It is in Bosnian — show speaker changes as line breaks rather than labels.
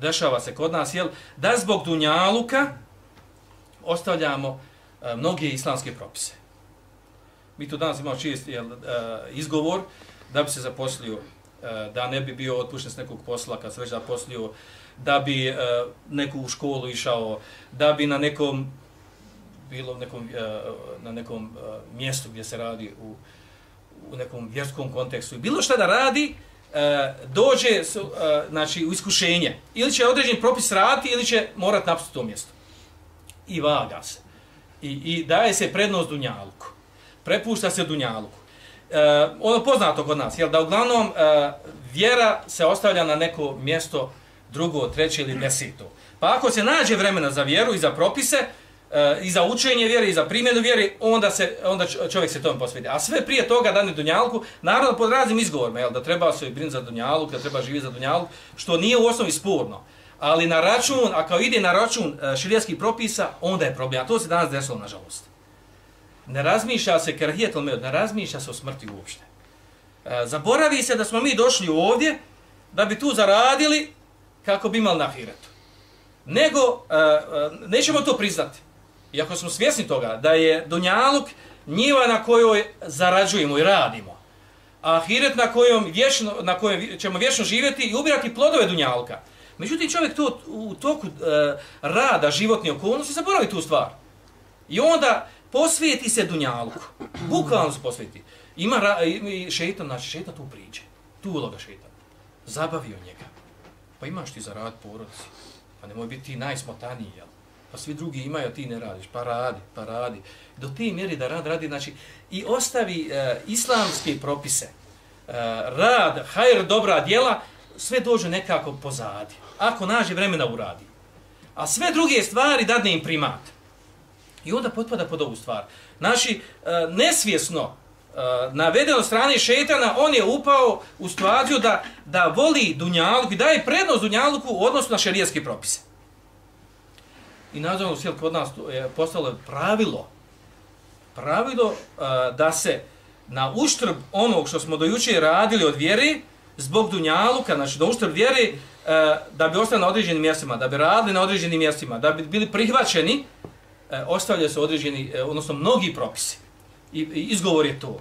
dešava se kod nas, jel, da zbog dunjaluka ostavljamo e, mnoge islamske propise. Mi tu danas imamo čist jel, e, izgovor da bi se zaposlio, e, da ne bi bio otpušten s nekog posla kad se već zaposlio, da bi e, neku u školu išao, da bi na nekom bilo nekom, e, na nekom e, mjestu gdje se radi u, u nekom vjerskom kontekstu i bilo šta da radi, E, dođe su, e, znači, u iskušenje. Ili će određen propis raditi ili će morat napustiti to mjesto. I vaga se. I, i daje se prednost Dunjaluku. Prepušta se Dunjaluku. E, ono poznato kod nas, jel da uglavnom e, vjera se ostavlja na neko mjesto drugo, treće ili deseto. Pa ako se nađe vremena za vjeru i za propise, e, i za učenje vjere i za primjenu vjere, onda se onda čovjek se tome posveti. A sve prije toga dani dunjalku, naravno pod raznim izgovorima, jel, da treba se brinuti za dunjalku, da treba živjeti za dunjalku, što nije u osnovi sporno. Ali na račun, a kao ide na račun e, propisa, onda je problem. A to se danas desilo, nažalost. Ne razmišlja se kerahijet al ne razmišlja se o smrti uopšte. E, zaboravi se da smo mi došli ovdje da bi tu zaradili kako bi imali na hiretu. Nego, e, e, nećemo to priznati. Iako smo svjesni toga da je Dunjaluk njiva na kojoj zarađujemo i radimo. A Ahiret na kojom, vječno, na kojom ćemo vječno živjeti i ubirati plodove Dunjalka. Međutim, čovjek to u toku e, rada životne okolnosti zaboravi tu stvar. I onda posvijeti se Dunjalku. Bukvalno se posvijeti. Ima ra, i šeitan, znači šeitan tu priđe. Tu uloga šeitan. Zabavio njega. Pa imaš ti za rad porodici. Pa nemoj biti ti najsmotaniji, jel? Pa svi drugi imaju, a ti ne radiš, pa radi, pa radi. Do te mjeri da rad radi, znači, i ostavi e, islamske propise, e, rad, hajr, dobra djela, sve dođe nekako pozadi. Ako nađe vremena uradi. A sve druge stvari dadne im primat. I onda potpada pod ovu stvar. Znači, e, nesvjesno, e, navedeno strane šetana, on je upao u situaciju da, da voli Dunjaluku i daje prednost Dunjaluku u odnosu na šerijetske propise. I nažalost, jel, kod nas e, je postalo pravilo, pravilo uh, da se na uštrb onog što smo dojuče radili od vjere, zbog dunjaluka, znači do uštrb vjere, uh, da bi ostali na određenim mjestima, da bi radili na određenim mjestima, da bi bili prihvaćeni, uh, ostavljaju se određeni, uh, odnosno mnogi propisi. I, I izgovor je to.